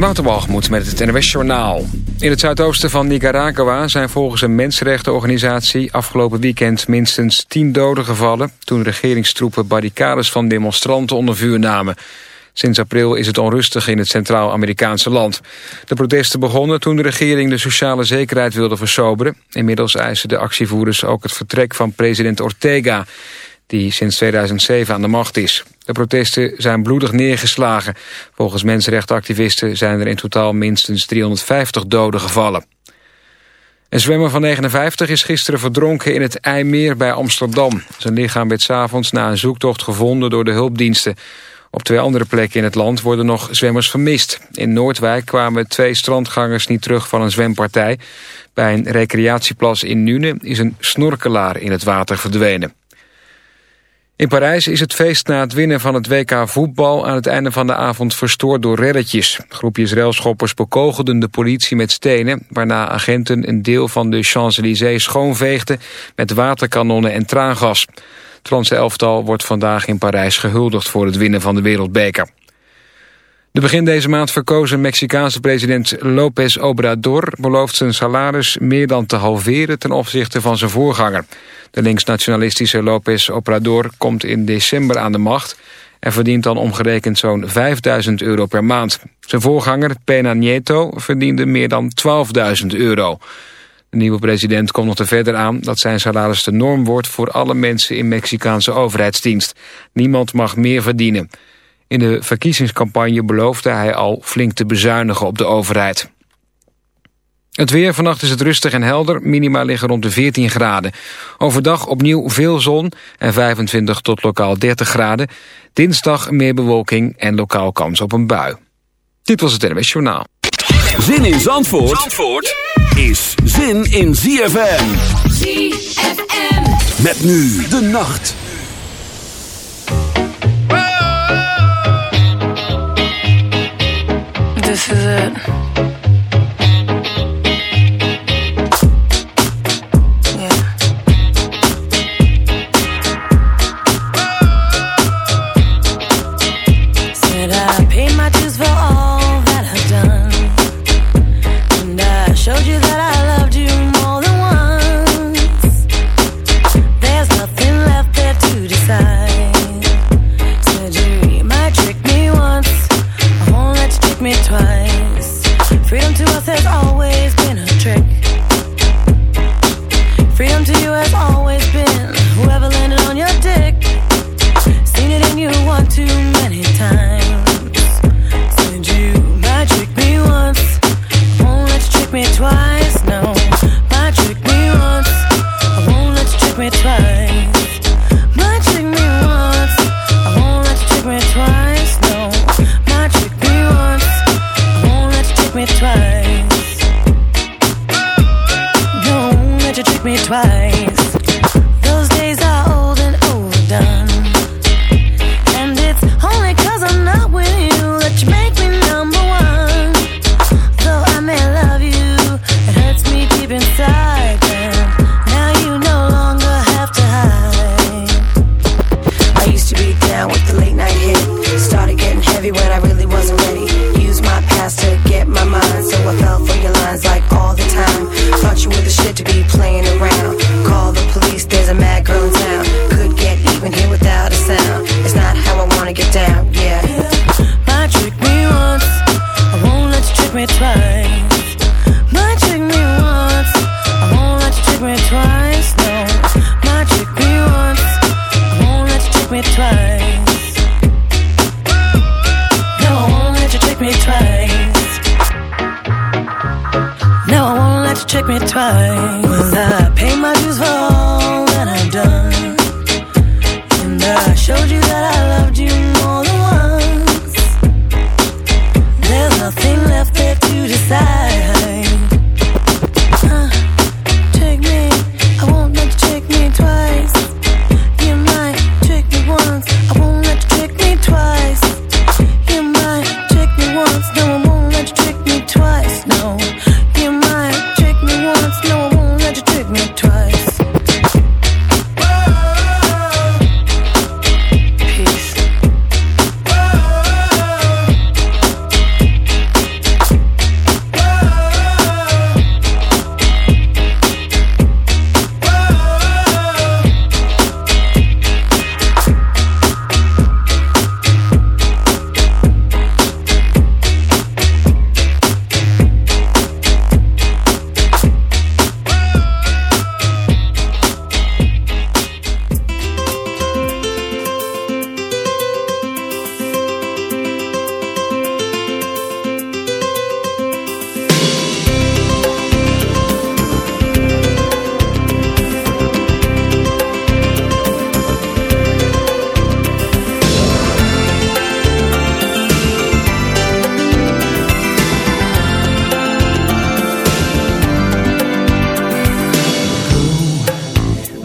Wouter met het NWS Journaal. In het zuidoosten van Nicaragua zijn volgens een mensenrechtenorganisatie... afgelopen weekend minstens tien doden gevallen... toen regeringstroepen barricades van demonstranten onder vuur namen. Sinds april is het onrustig in het Centraal-Amerikaanse land. De protesten begonnen toen de regering de sociale zekerheid wilde versoberen. Inmiddels eisen de actievoerders ook het vertrek van president Ortega die sinds 2007 aan de macht is. De protesten zijn bloedig neergeslagen. Volgens mensenrechtenactivisten zijn er in totaal minstens 350 doden gevallen. Een zwemmer van 59 is gisteren verdronken in het IJmeer bij Amsterdam. Zijn lichaam werd s'avonds na een zoektocht gevonden door de hulpdiensten. Op twee andere plekken in het land worden nog zwemmers vermist. In Noordwijk kwamen twee strandgangers niet terug van een zwempartij. Bij een recreatieplas in Nune is een snorkelaar in het water verdwenen. In Parijs is het feest na het winnen van het WK voetbal aan het einde van de avond verstoord door reddetjes. Groepjes railschoppers bekogelden de politie met stenen, waarna agenten een deel van de Champs-Élysées schoonveegden met waterkanonnen en traangas. Het elftal wordt vandaag in Parijs gehuldigd voor het winnen van de wereldbeker. De begin deze maand verkozen Mexicaanse president López Obrador... belooft zijn salaris meer dan te halveren ten opzichte van zijn voorganger. De linksnationalistische López Obrador komt in december aan de macht... en verdient dan omgerekend zo'n 5000 euro per maand. Zijn voorganger, Pena Nieto, verdiende meer dan 12.000 euro. De nieuwe president komt nog te verder aan dat zijn salaris de norm wordt... voor alle mensen in Mexicaanse overheidsdienst. Niemand mag meer verdienen. In de verkiezingscampagne beloofde hij al flink te bezuinigen op de overheid. Het weer, vannacht is het rustig en helder. Minima liggen rond de 14 graden. Overdag opnieuw veel zon en 25 tot lokaal 30 graden. Dinsdag meer bewolking en lokaal kans op een bui. Dit was het NWS Journaal. Zin in Zandvoort, Zandvoort is zin in ZFM. ZFM. Met nu de nacht. This is it.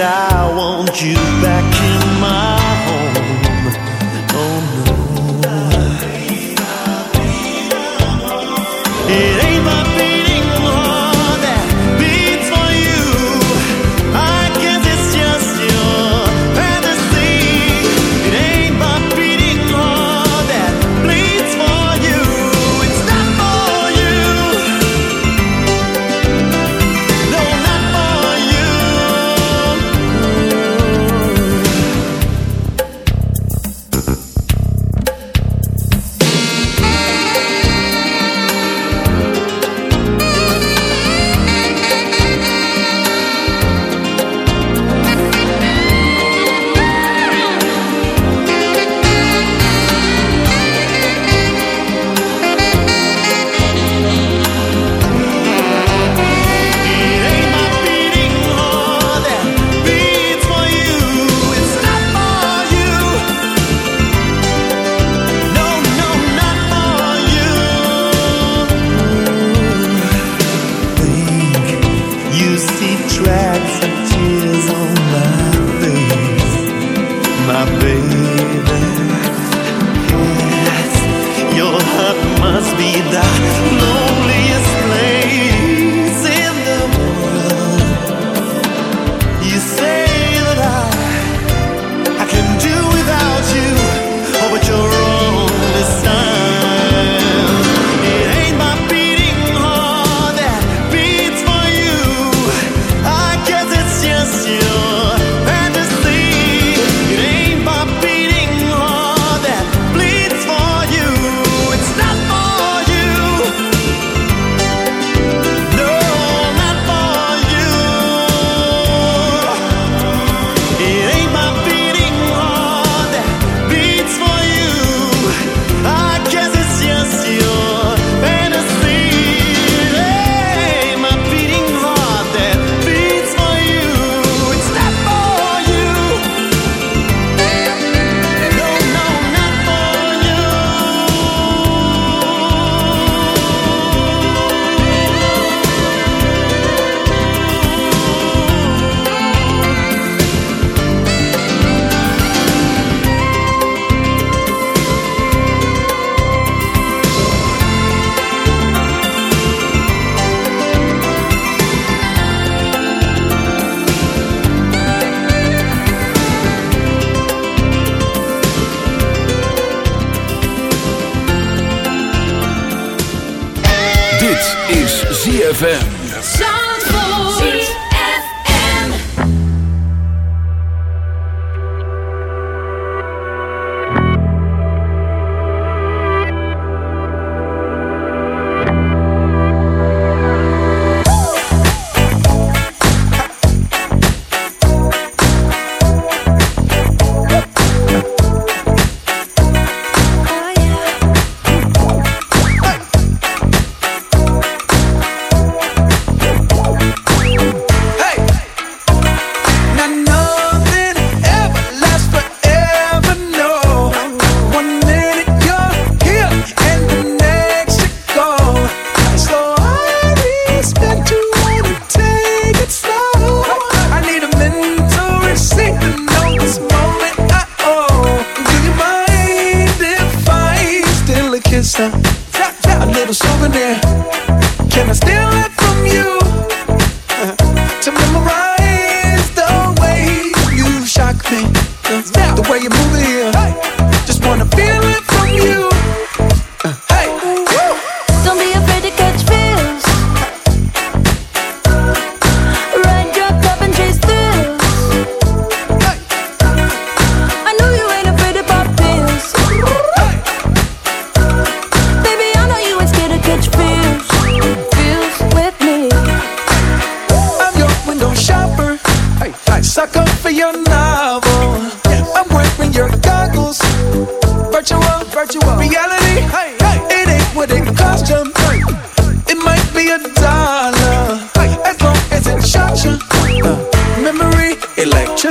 I want you back. Dit is ZFM.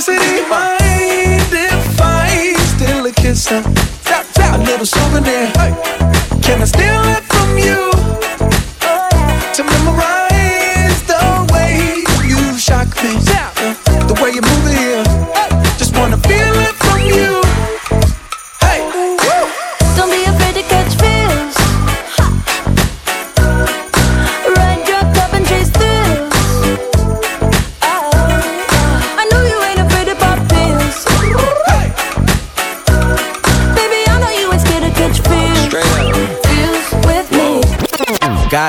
Electricity. Mind if I a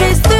just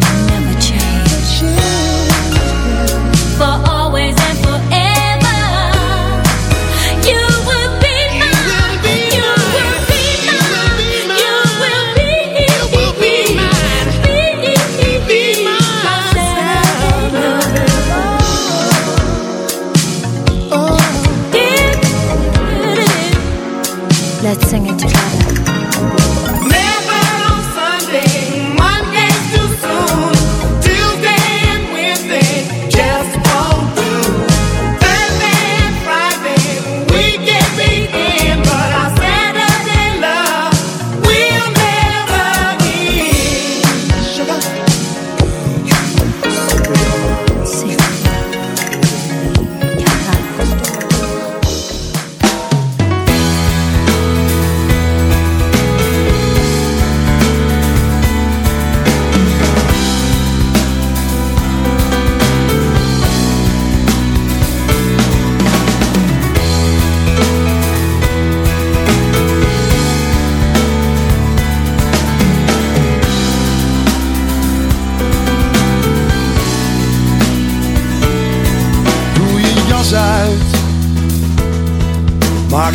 Let's sing it.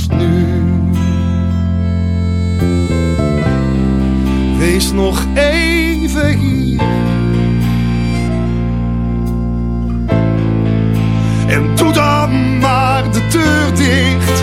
als nu. Wees nog even hier. En doe dan maar de deur dicht.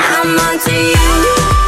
I'm onto you.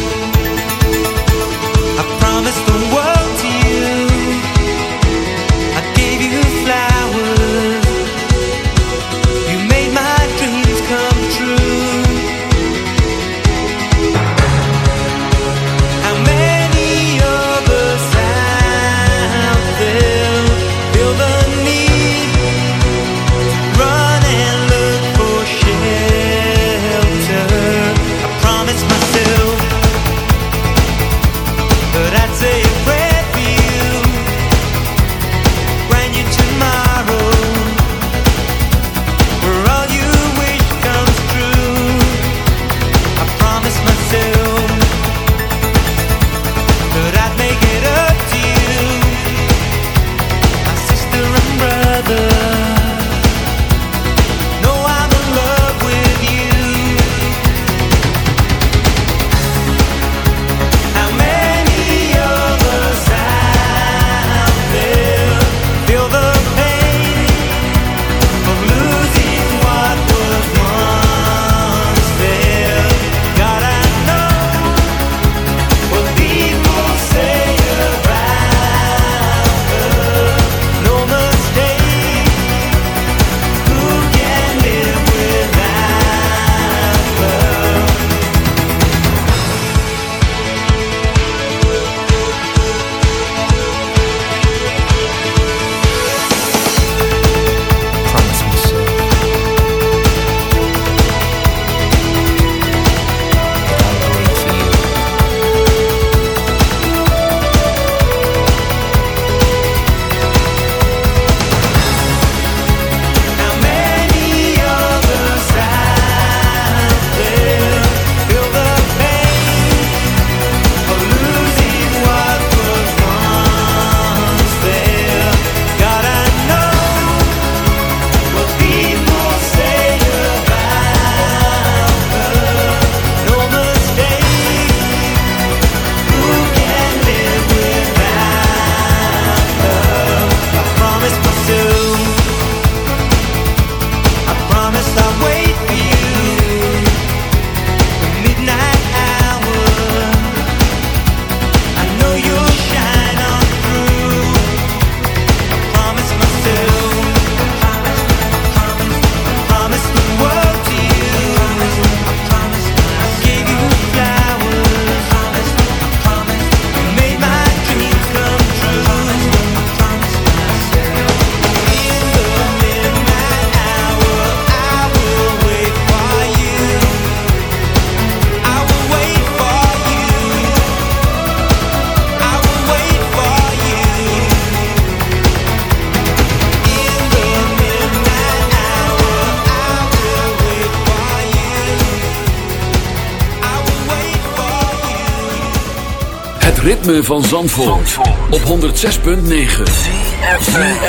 Ritme van Zandvoort, op 106.9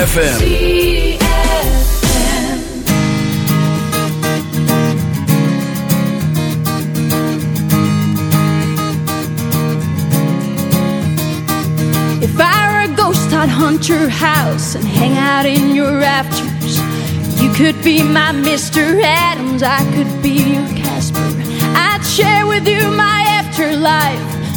FM. If I were a ghost, I'd hunt your house and hang out in your rafters. You could be my Mr. Adams, I could be your Casper. I'd share with you my afterlife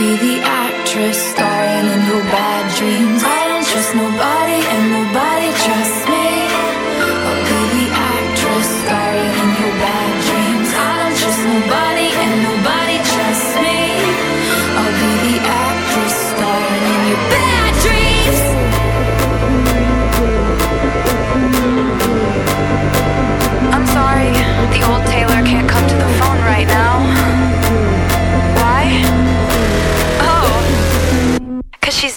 Be the actress starring in your bad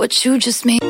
what you just made.